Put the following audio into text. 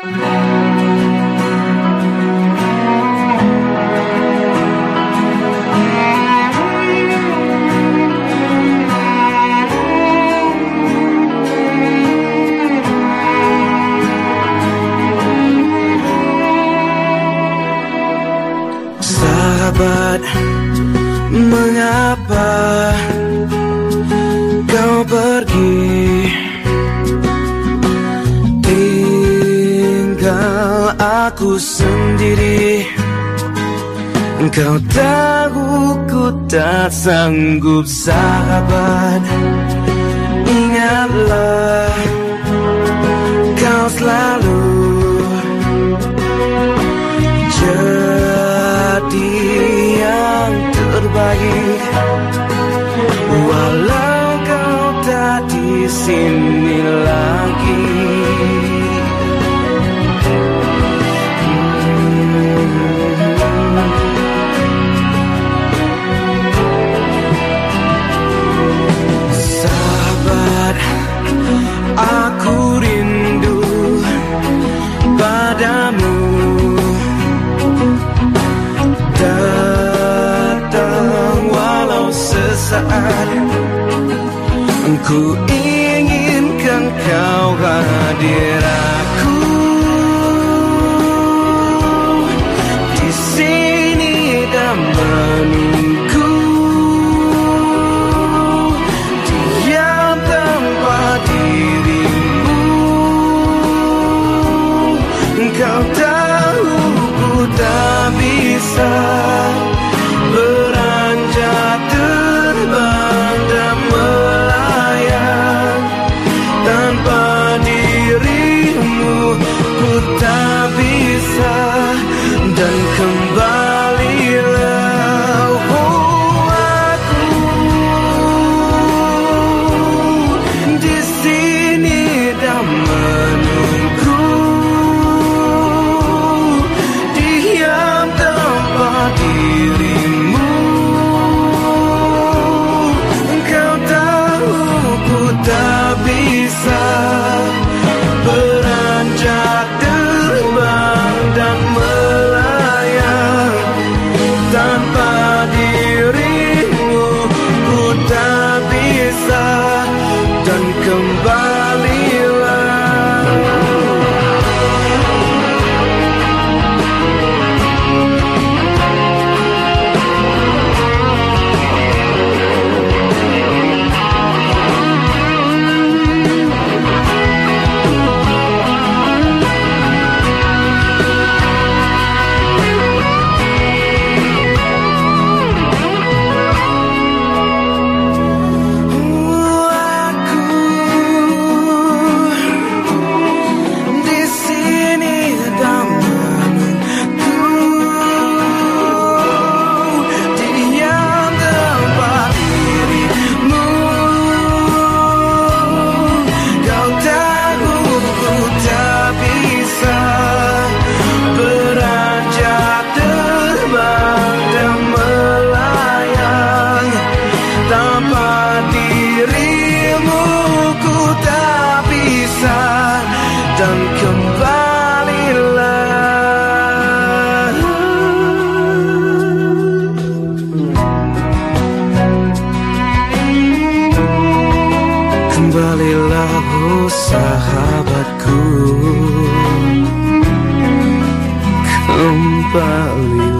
sahabat mengapa kau pergi? aku sendiri. Engkau tahu ku tak sanggup sahabat. Ingatlah kau selalu Jadi yang terbaik. Walau kau tak di sini saatnya Ku inginkan kau hadiran sahabatku. Kembalilah.